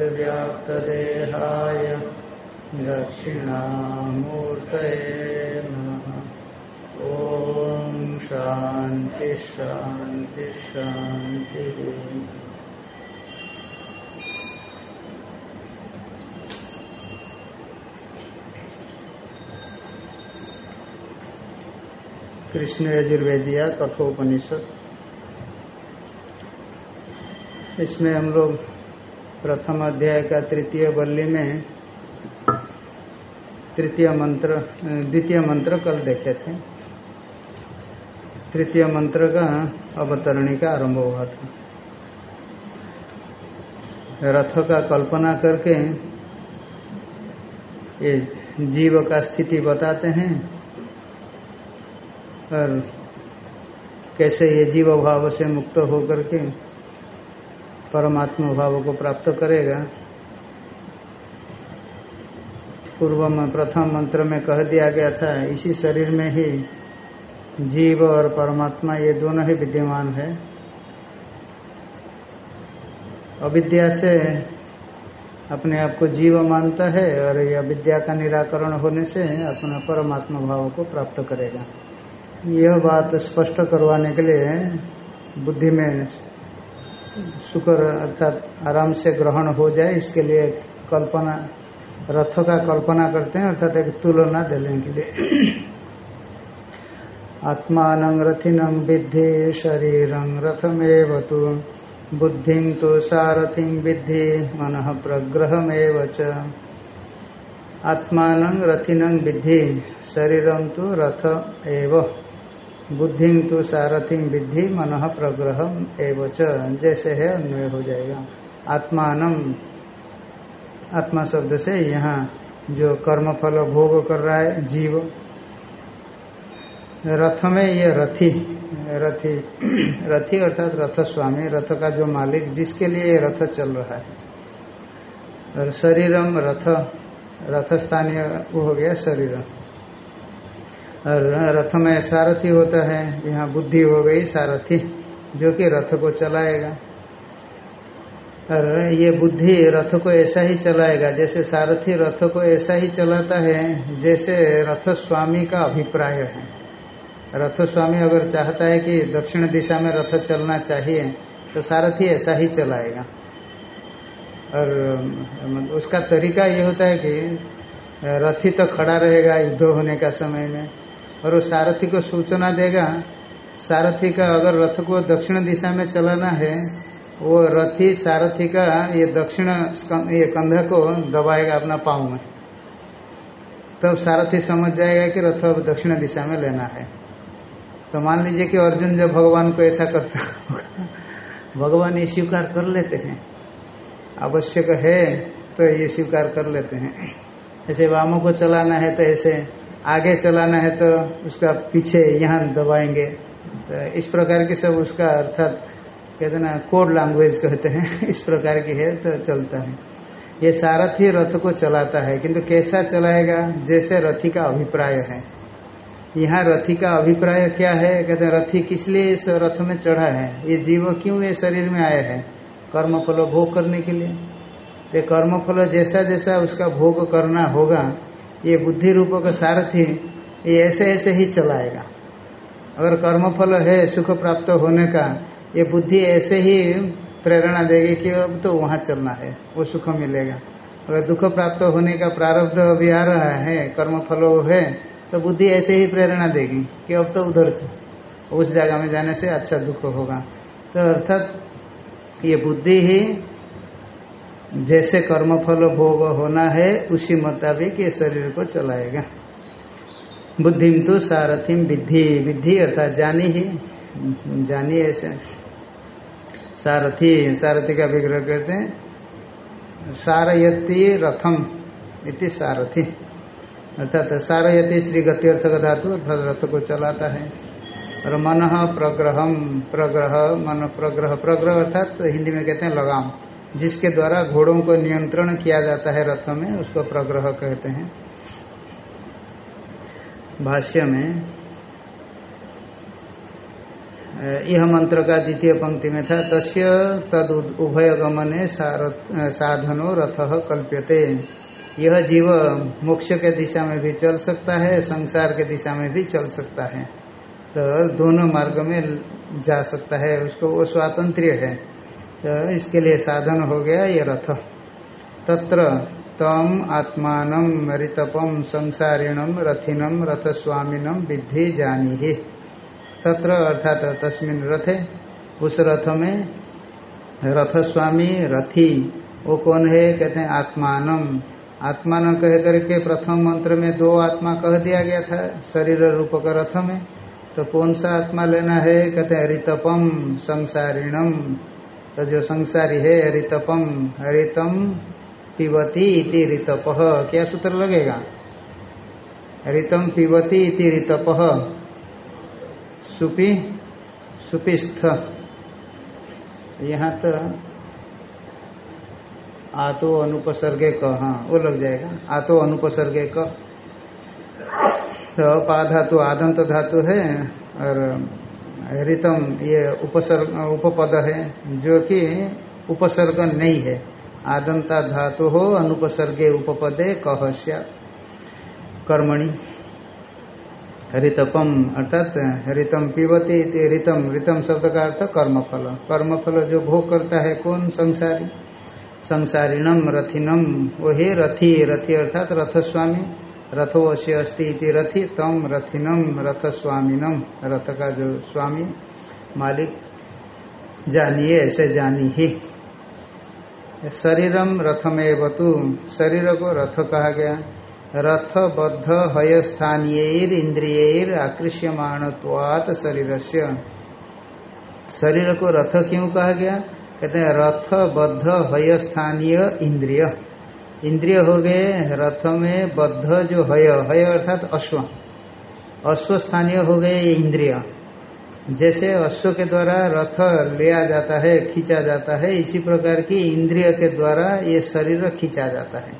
व्याप्तदेहाय दक्षिणामूर्तये नमः। ॐ शान्ति शान्ति शान्तिः। कृष्ण यजुर्वेदिया कठोपनिषद। इसमें हम लोग प्रथम अध्याय का तृतीय बल्ली में तृतीय मंत्र, द्वितीय मंत्र कल देखे थे। तृतीय मंत्र का अवतरणी का आरंभ हुआ था। रथ का कल्पना करके ये जीव का स्थिति बताते हैं और कैसे ये जीव भाव से मुक्त होकर के परमात्मा भाव को प्राप्त करेगा। पूर्व में, प्रथम मंत्र में कह दिया गया था, इसी शरीर में ही जीव और परमात्मा ये दोनों ही विद्यमान है। अविद्या से अपने आप को जीव मानता है और यह विद्या का निराकरण होने से अपना परमात्मा भाव को प्राप्त करेगा। यह बात स्पष्ट करवाने के लिए बुद्धि में शुक्र अर्थात आराम से ग्रहण हो जाए, इसके लिए कल्पना, रथ का कल्पना करते हैं, अर्थात एक तुलना देने के लिए। आत्मान रथिनं विद्धि शरीर रथमेव तो। बुद्धि तो सारथि विद्धि, मन प्रग्रहमेव च। आत्मान रथिनं विद्धि, शरीर तो रथ एव। बुद्धि तो सारथि विद्धि मन प्रग्रह एवं जैसे है, अन्वय हो जाएगा। आत्मान, आत्मा शब्द से यहाँ जो कर्मफल भोग कर रहा है, जीव, रथ में ये रथी रथी रथी अर्थात रथ स्वामी रथ का जो मालिक, जिसके लिए रथ चल रहा है। और शरीरम रथ रथ स्थानीय हो गया शरीर और रथ में सारथी होता है, यहाँ बुद्धि हो गई सारथी, जो कि रथ को चलाएगा। और ये बुद्धि रथ को ऐसा ही चलाएगा, जैसे सारथी रथ को ऐसा ही चलाता है, जैसे रथ स्वामी का अभिप्राय है। रथ स्वामी अगर चाहता है कि दक्षिण दिशा में रथ चलना चाहिए तो सारथी ऐसा ही चलाएगा। और उसका तरीका ये होता है कि रथी तो खड़ा रहेगा युद्ध होने का समय में। और वो सारथी को सूचना देगा, सारथी का अगर रथ को दक्षिण दिशा में चलाना है, वो रथी सारथी का ये दक्षिण ये कंधा को दबाएगा अपना पाँव में। तब तो सारथी समझ जाएगा कि रथ अब दक्षिण दिशा में लेना है। तो मान लीजिए कि अर्जुन जब भगवान को ऐसा करता होगा, भगवान ये स्वीकार कर लेते हैं। आवश्यक है तो ये स्वीकार कर लेते हैं। ऐसे वामों को चलाना है तो ऐसे आगे चलाना है तो उसका पीछे यहाँ दबाएँगे। तो इस प्रकार की सब उसका अर्थात कहते ना, कोड लैंग्वेज कहते हैं। इस प्रकार की है तो चलता है। ये सारथी रथ को चलाता है। किंतु कैसा चलाएगा? जैसे रथी का अभिप्राय है। यहाँ रथी का अभिप्राय क्या है? कहते हैं, रथी किस लिए इस रथ में चढ़ा है? ये जीव क्यों ये शरीर में आया है? कर्म फल भोग करने के लिए। तो कर्म फल जैसा जैसा उसका भोग करना होगा ये बुद्धि रूप का सारथी, ये ऐसे ऐसे ही चलाएगा। अगर कर्म फल है, सुख प्राप्त होने का, ये बुद्धि ऐसे ही प्रेरणा देगी कि अब तो वहाँ चलना है, वो सुख मिलेगा। अगर दुख प्राप्त होने का प्रारब्ध अभी आ रहा है कर्म फल है तो बुद्धि ऐसे ही प्रेरणा देगी कि अब तो उधर उस जगह में जाने से अच्छा दुख होगा। तो अर्थात ये बुद्धि ही जैसे कर्मफल भोग होना है, उसी मुताबिक ये शरीर को चलाएगा। बुद्धिम तो सारथिम विद्धि विद्धि अर्थात जानी ही। जानी ऐसे। सारथी सारथी का विग्रह करते हैं, सारयती रथम इति सारथी। अर्थात सारयती श्री गति अर्थ का धातु अर्थात रथ को चलाता है। और मन प्रग्रहम प्रग्रह, मन प्रग्रह प्रग्रह अर्थात हिंदी में कहते हैं लगाम। जिसके द्वारा घोड़ों को नियंत्रण किया जाता है रथ में, उसको प्रग्रह कहते हैं। भाष्य में यह मंत्र का द्वितीय पंक्ति में था, तस्य तद उभय गमने साधनो रथ कल्प्यते। यह जीव मोक्ष के दिशा में भी चल सकता है, संसार के दिशा में भी चल सकता है। तो दोनों मार्ग में जा सकता है, उसको वो स्वातंत्र्य है। तो इसके लिए साधन हो गया ये रथ। तत्र तम आत्मान मरितपम संसारिणम रथिनम रथस्वामीनम विद्धि जानी ही तत्र अर्थात तस्मिन रथे, उस रथ में रथस्वामी, रथी, वो कौन है? कहते हैं आत्मानम आत्मान कह करके प्रथम मंत्र में दो आत्मा कह दिया गया था, शरीर रूप का रथ में। तो कौन सा आत्मा लेना है? कहते हैं ऋतपम संसारिणम तो जो संसारी है ऋतपम ऋतम पिबती ऋतप। क्या सूत्र लगेगा? ऋतम पिबती ऋतप। सुपी, सुपिस्थ। यहाँ तो आतो अनुपसर्गे क हाँ वो लग जाएगा। आतो अनुपसर्गे क। तो पा धातु आदंत धातु है, और ऋतम, ये उपसर्ग, उपपद है, जो कि उपसर्ग नहीं है। आदंता धातु हो अनुपसर्गे उपपदे कहस्या कर्मणि। ऋतपम, अर्थात ऋतम पीवती ऋतम ऋतम शब्द का अर्थ कर्मफल। कर्मफल जो भोग करता है कौन? संसारी। संसारिणम रथिनम वही रथी रथी अर्थात रथस्वामी। रथो अश्य अस्ति रथी तम रथिनम रथस्वामीनम रथ का जो स्वामी मालिक जानिए, ऐसे जानी ही शरीरम रथमेव तु, शरीर को रथ कहा गया। रथ बद्ध हय स्थानीय इंद्रिय आकृष्यमाणत्वात शरीर से शरीर को रथ क्यों कहा गया? कहते हैं रथ बद्ध हय स्थानीय इंद्रिय। इंद्रिय हो गए, रथ में बद्ध जो हय हय अर्थात अश्व। अश्व स्थानीय हो गए ये इंद्रिय। जैसे अश्व के द्वारा रथ लिया जाता है, खींचा जाता है, इसी प्रकार की इंद्रिय के द्वारा ये शरीर खींचा जाता है।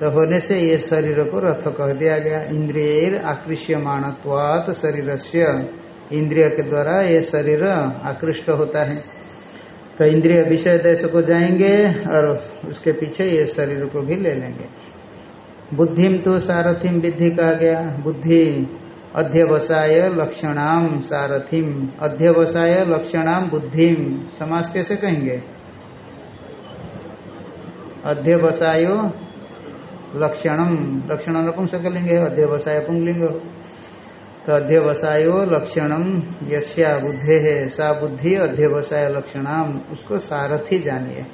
तो होने से ये शरीर को रथ कह दिया गया। इंद्रिय आकृष्यमाणत्वात शरीर से इंद्रिय के द्वारा ये शरीर आकृष्ट होता है। तो इंद्रिय विषय देश को जाएँगे और उसके पीछे ये शरीर को भी ले लेंगे। बुद्धिम तो सारथिम विधि कहा गया। बुद्धि अध्यवसाय लक्षणाम सारथिम। अध्यवसाय लक्षणाम बुद्धिम। समास कैसे कहेंगे? अध्यवसायो लक्षणम। लक्षण नपुंसक लिंग है अध्यवसाय पुंगलिंग। तो अध्यवसायो लक्षणम यश्या बुद्धे है सा बुद्धि अध्यवसाय लक्षणाम। उसको सारथी जानिए।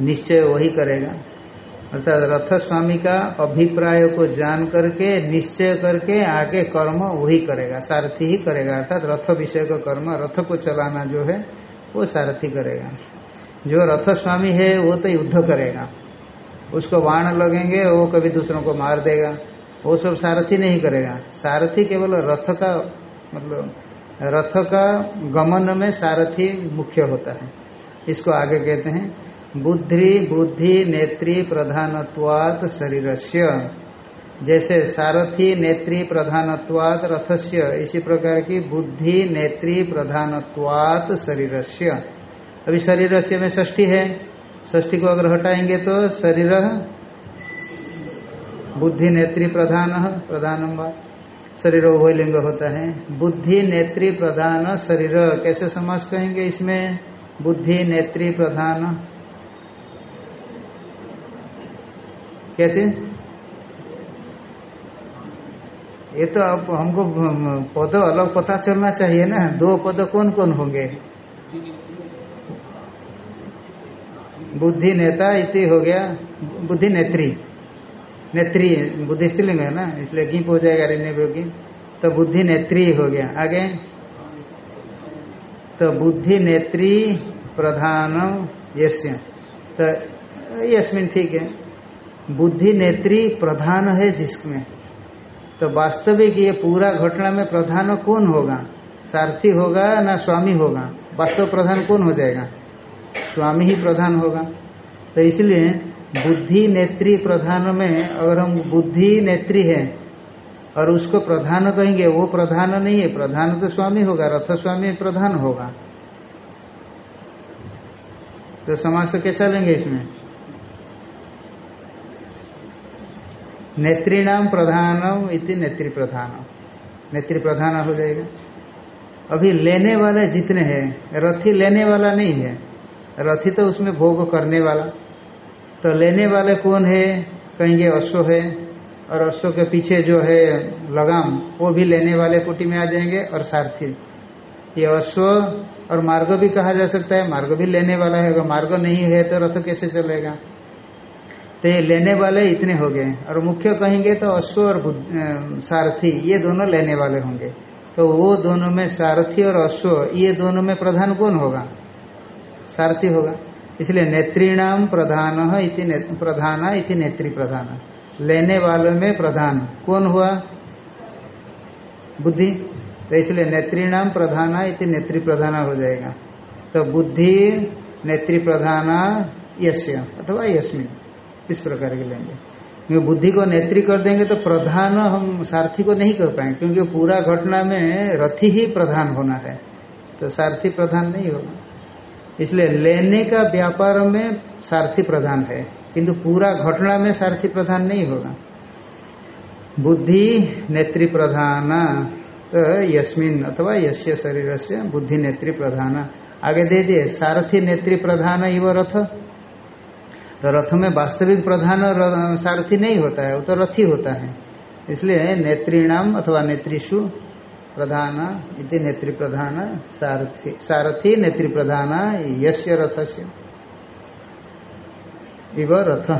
निश्चय वही करेगा। अर्थात रथ स्वामी का अभिप्राय को जान करके, निश्चय करके आगे कर्म वही करेगा। सारथी ही करेगा। अर्थात रथ विषय का कर्म, रथ को चलाना जो है, वो सारथी करेगा। जो रथ स्वामी है, वो तो युद्ध करेगा। उसको बाण लगेंगे, वो कभी दूसरों को मार देगा। वो सब सारथी नहीं करेगा। सारथी केवल रथ का मतलब रथ का गमन में सारथी मुख्य होता है। इसको आगे कहते हैं, बुद्धि बुद्धि, नेत्री, प्रधानत्वात शरीरस्य। जैसे सारथी, नेत्री, प्रधानत्वात रथस्य, इसी प्रकार की बुद्धि, नेत्री, प्रधानत्वात शरीरस्य। अभी शरीरस्य में षष्ठी है। षष्ठी को अगर हटाएँगे तो शरीर बुद्धि नेत्री प्रधान, प्रधानम शरीर उभयलिंग होता है। बुद्धि नेत्री प्रधान, शरीर। कैसे समाज कहेंगे इसमें? बुद्धि नेत्री प्रधान। कैसे? ये तो अब हमको, पद, अलग पता चलना चाहिए ना। दो पद कौन कौन होंगे? बुद्धि नेता इति हो गया। बुद्धि नेत्री। नेत्री बुद्धि स्त्रीलिंग है ना? इसलिए गिप हो जाएगा ऋण्य तो बुद्धि नेत्री हो गया। आगे? तो बुद्धि नेत्री प्रधान यश्य तो यशमिन ठीक है। बुद्धि नेत्री प्रधान है जिसमें। तो वास्तविक ये पूरा घटना में प्रधान कौन होगा? सारथी होगा ना स्वामी होगा? वास्तव प्रधान कौन हो जाएगा? स्वामी ही प्रधान होगा। तो इसलिए बुद्धि नेत्री प्रधान में अगर हम बुद्धि नेत्री है और उसको प्रधान कहेंगे, वो प्रधान नहीं है, प्रधान तो स्वामी होगा रथ स्वामी प्रधान होगा। तो समाज कैसा लेंगे इसमें? नेत्रीणाम प्रधानम इति नेत्री प्रधान। नेत्री प्रधान हो जाएगा। अभी लेने वाले जितने हैं, रथी लेने वाला नहीं है। रथी तो उसमें भोग करने वाला। तो लेने वाले कौन है? कहेंगे अश्व है। और अश्व के पीछे जो है लगाम, वो भी लेने वाले कुटी में आ जाएँगे और सारथी। ये अश्व और मार्ग भी कहा जा सकता है। मार्ग भी लेने वाला है। अगर मार्ग नहीं है तो रथ कैसे चलेगा? तो ये लेने वाले इतने हो गए। और मुख्य कहेंगे तो अश्व और सारथी, ये दोनों लेने वाले होंगे। तो वो दोनों में सारथी और अश्व, ये दोनों में प्रधान कौन होगा? सारथी होगा। इसलिए नेत्रीणाम प्रधान इति प्रधान इति नेत्री प्रधान। लेने वालों में प्रधान। कौन हुआ? बुद्धि। तो इसलिए नेत्रीणाम प्रधान इति नेत्री प्रधान हो जाएगा। तो बुद्धि नेत्री प्रधान यश्य अथवा यस्मिन। इस प्रकार के लेंगे। क्योंकि बुद्धि को नेत्री कर देंगे तो प्रधान हम सारथी को नहीं कर पाएँगे, क्योंकि पूरा घटना में रथी ही प्रधान होना है। तो सारथी प्रधान नहीं होगा। इसलिए लेने का व्यापार में सारथी प्रधान है, किंतु पूरा घटना में सारथी प्रधान नहीं होगा। बुद्धि नेत्री प्रधान तो यस्मिन अथवा यश्य शरीर से बुद्धि नेत्री प्रधान। आगे दे दिए, सारथी नेत्री प्रधान इव रथ। तो रथ में वास्तविक प्रधान सारथी नहीं होता है, वो तो रथी होता है। इसलिए नेत्रीणाम अथवा नेत्रीषु प्रधान इति नेत्री प्रधान सारथी सारथी नेत्री प्रधान यश्य रथस्य। इव रथ।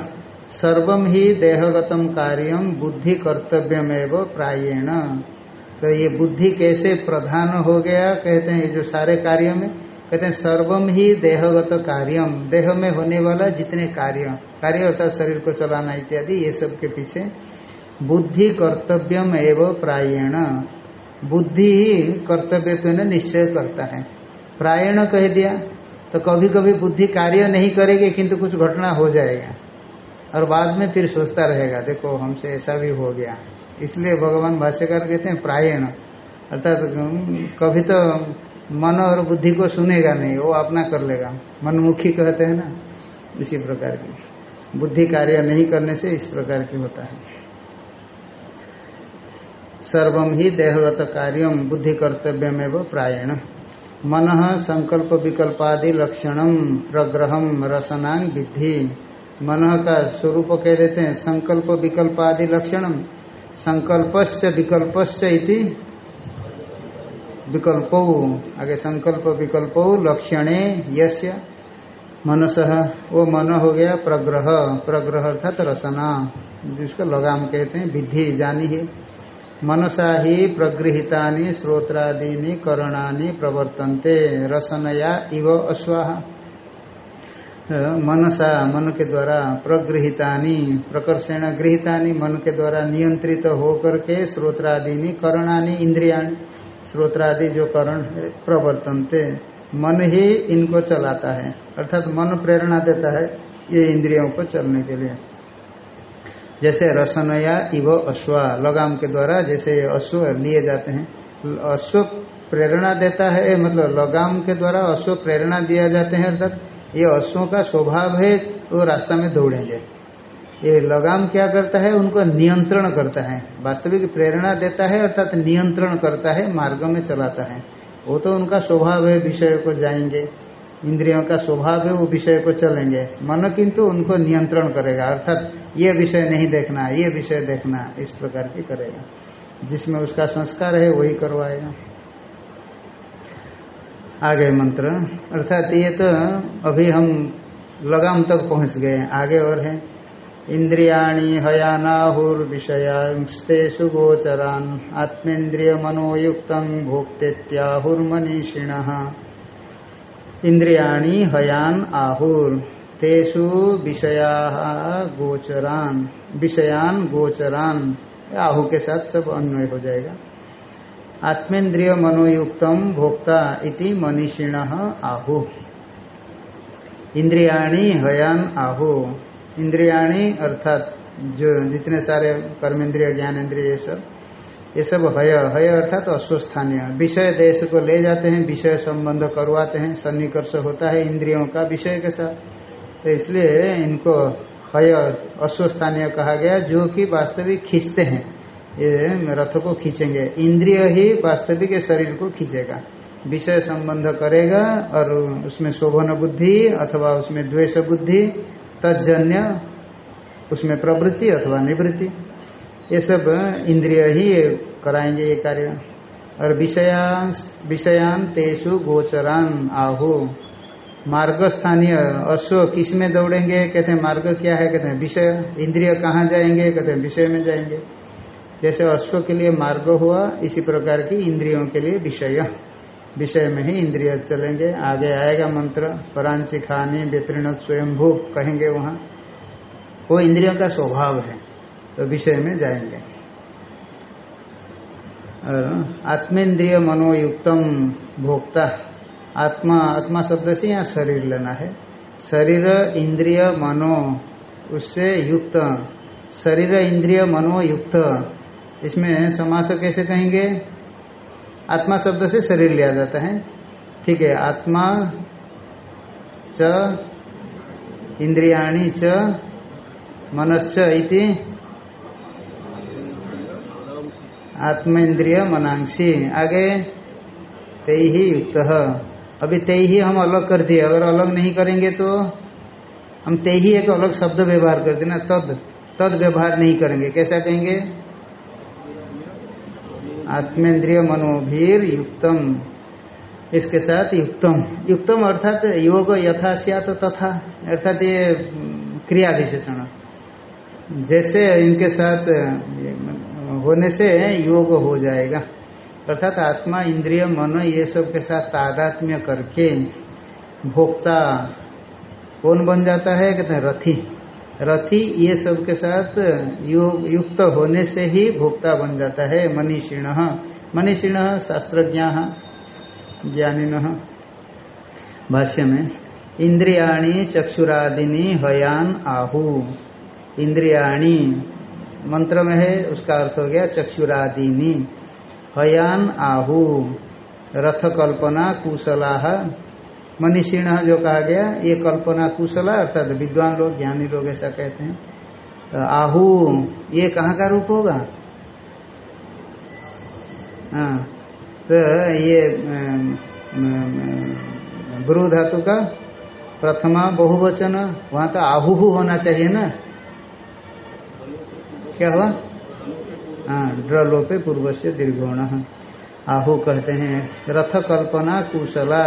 सर्व ही देहगतम कार्यम बुद्धि कर्तव्यमेव प्रायेण। तो ये बुद्धि कैसे प्रधान हो गया, कहते हैं ये जो सारे कार्य में, कहते हैं सर्वम ही देहगत कार्यम देह में होने वाला जितने कार्य कार्य अर्थात शरीर को चलाना इत्यादि, ये सब के पीछे बुद्धि कर्तव्यम एवं प्रायण। बुद्धि ही कर्तव्य तो निश्चय करता है। प्रायण कह दिया तो कभी कभी बुद्धि कार्य नहीं करेगी, किंतु कुछ घटना हो जाएगा। और बाद में फिर सोचता रहेगा, देखो हमसे ऐसा भी हो गया। इसलिए भगवान भाष्यकार कहते हैं, प्रायण। अर्थात कभी तो मन और बुद्धि को सुनेगा नहीं, वो अपना कर लेगा। मनमुखी कहते हैं ना, इसी प्रकार की। बुद्धि कार्य नहीं करने से इस प्रकार की होता है। सर्वम ही देहगत कार्यम बुद्धि कर्तव्यमेव प्रायण। मन संकल्प विकल्पादि लक्षणम प्रग्रहम रसनांग विधि मन का स्वरूप कह देते हैं संकल्प विकल्पादि लक्षणम संकल्पश्च विकल्पश्च इति विकल्प। आगे संकल्प विकल्प लक्षणे यस्य मनस, वो मन हो गया प्रग्रह। प्रग्रह अर्थात रसना, जिसको लगाम कहते हैं विधि जानी है मनसा ही प्रगृहिता श्रोत्रादीनि करणानि प्रवर्तन्ते। रसनया इव अश्वाहा मनसा मन के द्वारा प्रगृहितानि, प्रकर्षण गृहितानि मन के द्वारा नियंत्रित होकर के श्रोत्रादीनि करणानि, इंद्रियाणी श्रोत्रादि जो करण प्रवर्तनते। मन ही इनको चलाता है, अर्थात मन प्रेरणा देता है, ये इंद्रियों को चलने के लिए। जैसे रसनया इव अश्वा, लगाम के द्वारा जैसे अश्व लिए जाते हैं। अश्व प्रेरणा देता है मतलब लगाम के द्वारा अश्व प्रेरणा दिया जाते हैं, अर्थात ये अश्वों का स्वभाव है, वो रास्ता में दौड़ेंगे। ये लगाम क्या करता है, उनको नियंत्रण करता है। वास्तविक प्रेरणा देता है, अर्थात नियंत्रण करता है, मार्ग में चलाता है। वो तो उनका स्वभाव है, विषय को जाएँगे। इंद्रियों का स्वभाव है, वो विषय को चलेंगे। मन किंतु उनको नियंत्रण करेगा, अर्थात ये विषय नहीं देखना, ये विषय देखना, इस प्रकार की करेगा। जिसमें उसका संस्कार है, वही करवाएगा। आगे मंत्र, अर्थात ये तो अभी हम लगाम तक पहुँच गए आगे और है। इंद्रियाणी हयानाहुर्विषयांस्तेषु आत्मेन्द्रिय मनोयुक्त भोक्तेत्याहुर्मनीषिण। इंद्रियाणी हयान आहुर। तेषु विषया गोचरान। विषयान गोचरान। आहु के साथ सब अन्वय हो जाएगा। आत्मेन्द्रिय मनोयुक्तम भोक्ता इति मनीषिण आहु। इंद्रियाणी हयान आहु। इंद्रियाणी अर्थात जो जितने सारे कर्मेंद्रिय ज्ञानेन्द्रिय सब ये सब हय हय अर्थात तो अश्वस्थानीय विषय देश को ले जाते हैं, विषय संबंध करवाते हैं, सन्निकर्ष होता है इंद्रियों का विषय के साथ। तो इसलिए इनको हय अश्वस्थानीय कहा गया, जो कि वास्तविक खींचते हैं। ये रथ को खींचेंगे। इंद्रिय ही वास्तविक शरीर को खींचेगा। विषय संबंध करेगा और उसमें शोभन बुद्धि अथवा उसमें द्वेष बुद्धि तजन्य उसमें प्रवृत्ति अथवा निवृत्ति। ये सब इंद्रिय ही कराएँगे ये कार्य। और विषयां विषयान तेसु गोचरान, आहु। मार्ग स्थानीय अश्व किसमें दौड़ेंगे? कहते हैं, मार्ग क्या है? कहते हैं, विषय। इंद्रिय कहाँ जाएँगे? कहते हैं, विषय में जाएँगे। जैसे अश्व के लिए मार्ग हुआ, इसी प्रकार की इंद्रियों के लिए विषय। विषय में ही इंद्रिय चलेंगे। आगे आएगा मंत्र परांची खानी व्यतीर्ण स्वयंभू, कहेंगे वहाँ। वो इंद्रियों का स्वभाव है। तो विषय में जाएँगे। और आत्मेन्द्रिय मनोयुक्तम भोक्ता, आत्मा आत्मा शब्द से यहाँ शरीर लेना है। शरीर, इंद्रिय, मनो, उससे युक्त। शरीर, इंद्रिय, मनो, युक्त। इसमें समास कैसे कहेंगे? आत्मा शब्द से शरीर लिया जाता है। ठीक है, आत्मा च, इंद्रियाणी च, मनश्च इति आत्मेन्द्रिय मनांशी आगे ते ही युक्त। अभी ते ही हम अलग कर दिए। अगर अलग नहीं करेंगे तो हम ते ही एक अलग शब्द व्यवहार कर देना तद। तद व्यवहार नहीं करेंगे। कैसा कहेंगे? आत्मेन्द्रिय मनोभीर युक्तम। इसके साथ युक्तम। युक्तम अर्थात योग यथा तो तथा। अर्थात ये क्रिया विशेषण। जैसे इनके साथ होने से योग हो जाएगा। अर्थात आत्मा, इंद्रिय, मन, ये सब के साथ तादात्म्य करके भोक्ता कौन बन जाता है? कहते हैं रथी। रथी ये सब के साथ योग, युक्त होने से ही भोक्ता बन जाता है मनीषिण। मनीषिण शास्त्रज्ञा, ज्ञानिन। भाष्य में, इंद्रियाणी चक्षुरादिनी हयान आहु। इंद्रियाणी मंत्र में है, उसका अर्थ हो गया चक्षुरादिनी। हयान आहु रथ कल्पना कुशला। मनीषीण जो कहा गया, ये कल्पना कुशला अर्थात विद्वान लोग, ज्ञानी लोग ऐसा कहते हैं। आहु, ये कहाँ का रूप होगा? हाँ तो ये ब्रू धातु का प्रथमा बहुवचन, वहाँ तो आहु होना चाहिए ना। क्या हुआ? हाँ ड्रलोपे पूर्व से दीर्घोण। आहु कहते हैं रथ कल्पना कुशला।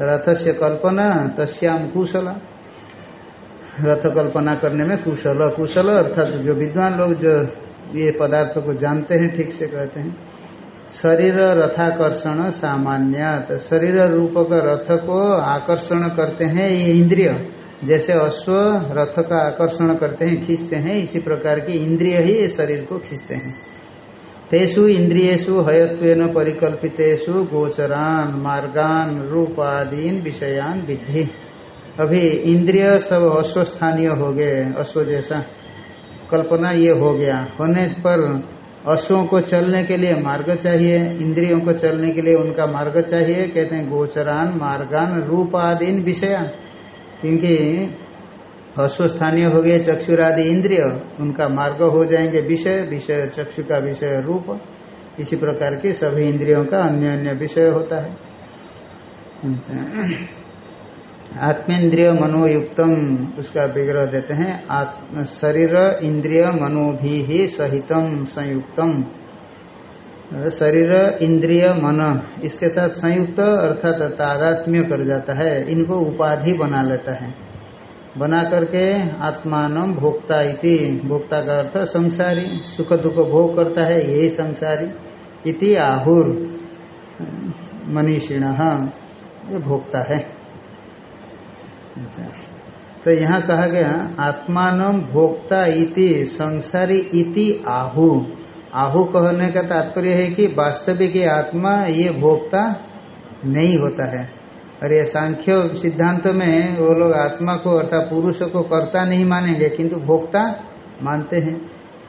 रथ से कल्पना तस्याम कुशला। रथ कल्पना करने में कुशल कुशल अर्थात जो विद्वान लोग जो ये पदार्थ को जानते हैं, ठीक से कहते हैं। शरीर रथाकर्षण सामान्य तो शरीर रूप का रथ को आकर्षण करते हैं ये इंद्रिय। जैसे अश्व रथ का आकर्षण करते हैं, खींचते हैं, इसी प्रकार की इंद्रिय ही शरीर को खींचते हैं। तेषु इंद्रियु हयत्व परिकल्पितेषु गोचरान, मार्गान, रूपादीन, विषयान विधि अभी इंद्रिय सब अश्वस्थानीय हो गए, अश्व जैसा। कल्पना ये हो गया, होने पर अश्वों को चलने के लिए मार्ग चाहिए, इंद्रियों को चलने के लिए उनका मार्ग चाहिए, कहते हैं गोचरान, मार्गान, रूपादीन, विषयान। क्योंकि अश्वस्थानीय हो गए चक्षुरादि इंद्रिय, उनका मार्ग हो जाएँगे विषय विषय चक्षु का विषय रूप। इसी प्रकार के सभी इंद्रियों का अन्य अन्य विषय होता है। आत्मेन्द्रिय मनोयुक्तम, उसका विग्रह देते हैं शरीर इंद्रिय मनोभी ही सहितम संयुक्तम। शरीर, इंद्रिय, मन, इसके साथ संयुक्त अर्थात तादात्म्य कर जाता है। इनको उपाधि बना लेता है। बना करके आत्मान भोक्ता इति। भोक्ता का अर्थ संसारी। सुख दुख भोग करता है, यही संसारी। इति आहुर। मनीषिण। ये भोक्ता है। अच्छा। तो यहाँ कहा गया, आत्मान भोक्ता इति, संसारी इति आहु। आहु कहने का तात्पर्य है कि वास्तविक आत्मा ये भोक्ता नहीं होता है। और ये सांख्य सिद्धांत में वो लोग आत्मा को अर्थात पुरुष को कर्ता नहीं मानेंगे, किंतु भोक्ता मानते हैं।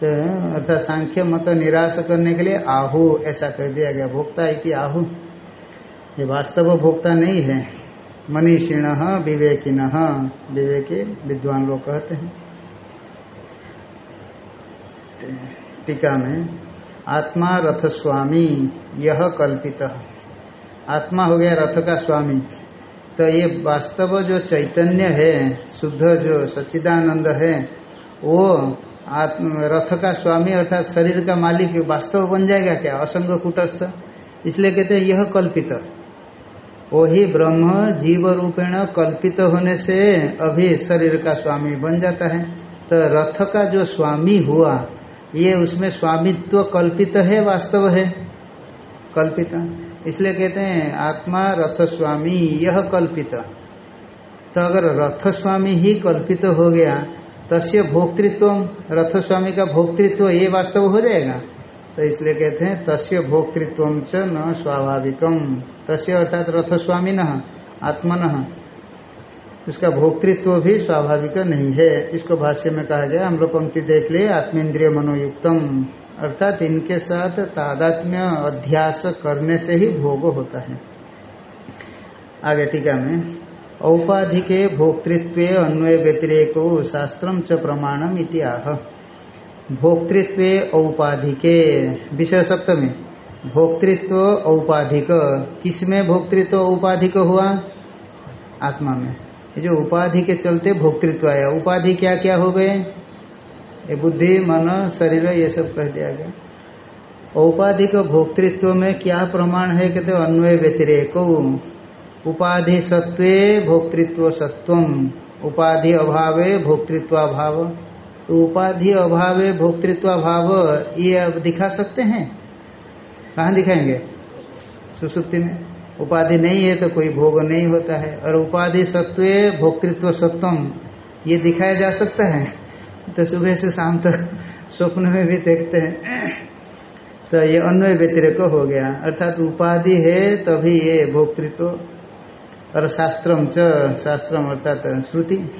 तो अर्थात सांख्य मत निराश करने के लिए आहु, ऐसा कह दिया गया। भोक्ता है कि आहु। ये वास्तव भोक्ता नहीं है। मनीषिण, विवेकिन, विवेकी विद्वान लोग कहते हैं। टीका में, आत्मा रथ स्वामी, यह कल्पित। आत्मा हो गया रथ का स्वामी। तो ये वास्तव जो चैतन्य है, शुद्ध जो सच्चिदानंद है, वो आत्म, रथ का स्वामी अर्थात शरीर का मालिक वास्तव बन जाएगा क्या? असंग कुटस्थ। इसलिए कहते हैं यह कल्पित। वही ब्रह्म जीव रूपेण कल्पित होने से अभी शरीर का स्वामी बन जाता है। तो रथ का जो स्वामी हुआ ये उसमें स्वामित्व कल्पित है, वास्तव है। कल्पित। इसलिए कहते हैं, आत्मा रथ स्वामी यह कल्पित। तो अगर रथ स्वामी ही कल्पित हो गया, तस्य भोक्तृत्व रथ स्वामी का भोक्तृत्व, ये वास्तव हो जाएगा। तो इसलिए कहते हैं, तस्य भोक्तृत्व च न स्वाभाविकम तस्य अर्थात रथ स्वामी न आत्मन। उसका भोक्तृत्व भी स्वाभाविक नहीं है। इसको भाष्य में कहा गया हम लोग पंक्ति देख लिए आत्मेन्द्रिय मनोयुक्तम। अर्थात इनके साथ तादात्म्य अध्यास करने से ही भोग होता है। आगे टीका में, औपाधिके भोक्तृत्व अन्वय व्यतिरेको शास्त्रम च प्रमाणम इतिहा भोक्तृत्व औपाधिके विषय सप्तमी भोक्तृत्व औपाधिक, किसमें भोक्तृत्व औपाधिक हुआ? आत्मा में। जो उपाधि के चलते भोक्तृत्व आया, उपाधि क्या क्या हो गए? ये बुद्धि, मन, शरीर, ये सब कह दिया गया। औपाधिक भोक्तृत्व में क्या प्रमाण है कहते अन्वय व्यतिरेक। उपाधि सत्वे भोक्तृत्व सत्वम उपाधि अभावे भोक्तृत्वाभाव। तो उपाधि अभावे भोक्तृत्वाभाव, ये अब दिखा सकते हैं? कहाँ दिखाएँगे? सुसुप्ति में? उपाधि नहीं है तो कोई भोग नहीं होता है। और उपाधि सत्वे भोक्तृत्व सत्वम ये दिखाया जा सकता है। तो सुबह से शाम तक स्वप्न में भी देखते हैं। तो ये अन्वय व्यतिरेक हो गया। अर्थात उपाधि है तभी ये भोक्तृत्व। और शास्त्रम च, शास्त्रम अर्थात श्रुति।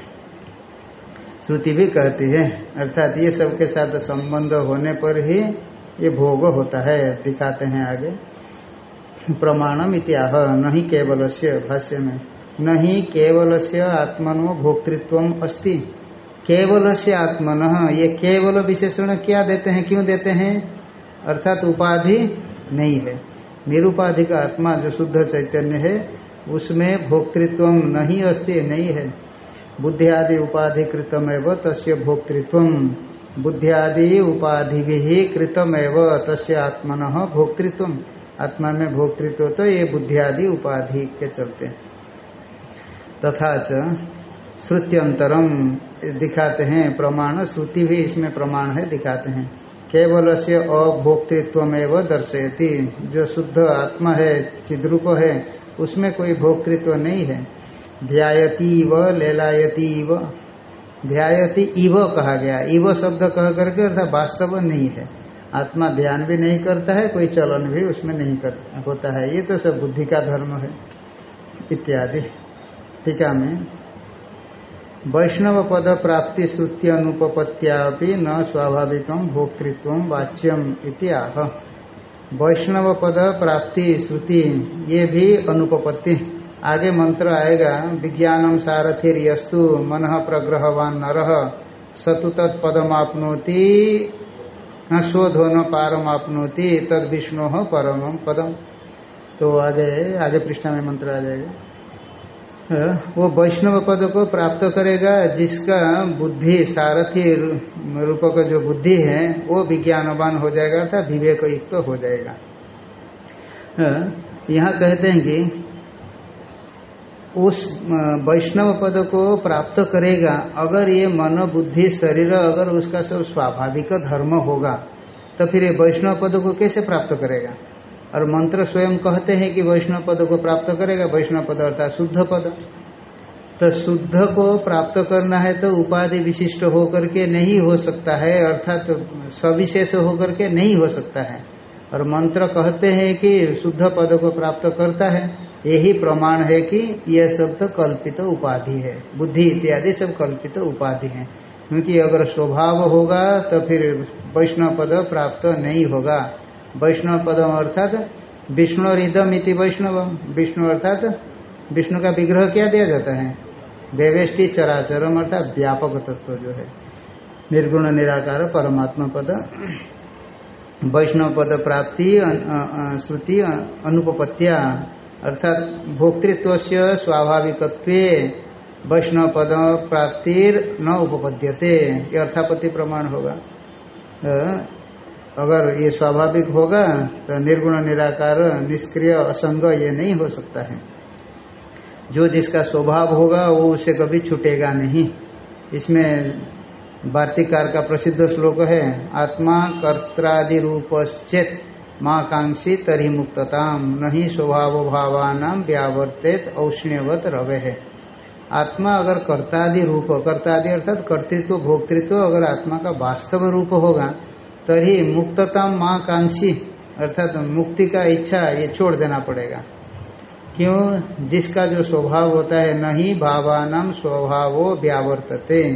श्रुति भी कहती है। अर्थात ये सबके साथ संबंध होने पर ही ये भोग होता है, दिखाते हैं आगे। प्रमाणम इत्याह नहीं केवल से भाष्य में नहीं केवल से आत्मनो भोक्तृत्व अस्ति। केवल से आत्मन, ये केवल विशेषण क्या देते हैं, क्यों देते हैं? अर्थात उपाधि नहीं है। निरुपाधि का आत्मा जो शुद्ध चैतन्य है, उसमें भोक्तृत्व नहीं अस्ति, नहीं है। बुद्धि आदि उपाधि कृतमेव तस्य भोक्तृत्व बुद्धि आदि उपाधि भी कृतमेव तस्य आत्मन भोक्तृत्व आत्मा में भोक्तृत्व तो ये बुद्धि आदि उपाधि के चलते। तथा च श्रुत्यंतरम दिखाते हैं प्रमाण, श्रुति भी इसमें प्रमाण है, दिखाते हैं। केवल से अभोक्तृत्व दर्शयती। जो शुद्ध आत्मा है, चिद्रूप है, उसमें कोई भोक्तृत्व नहीं है। ध्यायती व लेलायती व ध्यायती इव कहा गया। इव शब्द कह करके अर्थात वास्तव नहीं है। आत्मा ध्यान भी नहीं करता है, कोई चलन भी उसमें नहीं कर, होता है। ये तो सब बुद्धि का धर्म है, इत्यादि। टीका में, वैष्णव पद प्राप्ति श्रुति अनुपत्या न स्वाभाविक भोक्तृत्व वाच्यम इत्याह वैष्णव पद प्राप्ति श्रुति, ये भी अनुपपत्ति। आगे मंत्र आएगा विज्ञानम सारथिर यस्तु मन प्रग्रहवान नर, सतु तत्पदमापनोति स्वधोन पारम आपनोति तद विष्णु परम पदम। तो आगे आगे पृष्ठा में मंत्र आ जाएगा। वो वैष्णव पद को प्राप्त करेगा, जिसका बुद्धि, सारथी रूप का जो बुद्धि है, वो विज्ञानवान हो जाएगा, अर्थात विवेक युक्त तो हो जाएगा। यहाँ कहते हैं कि उस वैष्णव पद को प्राप्त करेगा। अगर ये मन, बुद्धि, शरीर, अगर उसका सब स्वाभाविक धर्म होगा तो फिर ये वैष्णव पद को कैसे प्राप्त करेगा? और मंत्र स्वयं कहते हैं कि वैष्णव पद को प्राप्त करेगा। वैष्णव पद अर्थात शुद्ध पद। तो शुद्ध को प्राप्त करना है तो उपाधि विशिष्ट होकर के नहीं हो सकता है, अर्थात तो सविशेष होकर के नहीं हो सकता है। और मंत्र कहते हैं कि शुद्ध पद को प्राप्त करता है। यही प्रमाण है कि यह सब तो कल्पित उपाधि है। बुद्धि इत्यादि सब कल्पित उपाधि है। क्योंकि अगर स्वभाव होगा तो फिर वैष्णव पद प्राप्त नहीं होगा। वैष्णव पद अर्थात विष्णु और इदम इति वैष्णव विष्णु अर्थात विष्णु का विग्रह क्या दिया जाता है? व्यवेष्टि चराचरम अर्थात व्यापक तत्व जो है। निर्गुण निराकार परमात्मा पद। वैष्णव पद प्राप्ति श्रुति अनुपत्या अर्थात भोक्तृत्व से स्वाभाविकत्व वैष्णव पद प्राप्तिर न उपपद्यते। ये अर्थापत्ति प्रमाण होगा। अगर ये स्वाभाविक होगा तो निर्गुण, निराकार, निष्क्रिय, असंग ये नहीं हो सकता है। जो जिसका स्वभाव होगा, वो उसे कभी छूटेगा नहीं। इसमें वार्तिकार का प्रसिद्ध श्लोक है, आत्मा कर्त्रादि रूपश्चेत माँ कांक्षी तरी मुक्तताम, नहीं स्वभाव भावान व्यावर्तित औष्ण्यवत रवे है। आत्मा अगर कर्तादि रूप, कर्तादि अर्थात कर्तृत्व, भोक्तृत्व अगर आत्मा का वास्तव रूप होगा, तरी मुक्तता माँ कांक्षी अर्थात मुक्ति का इच्छा ये छोड़ देना पड़ेगा। क्यों? जिसका जो स्वभाव होता है, नहीं भावानाम स्वभावो व्यावर्तते।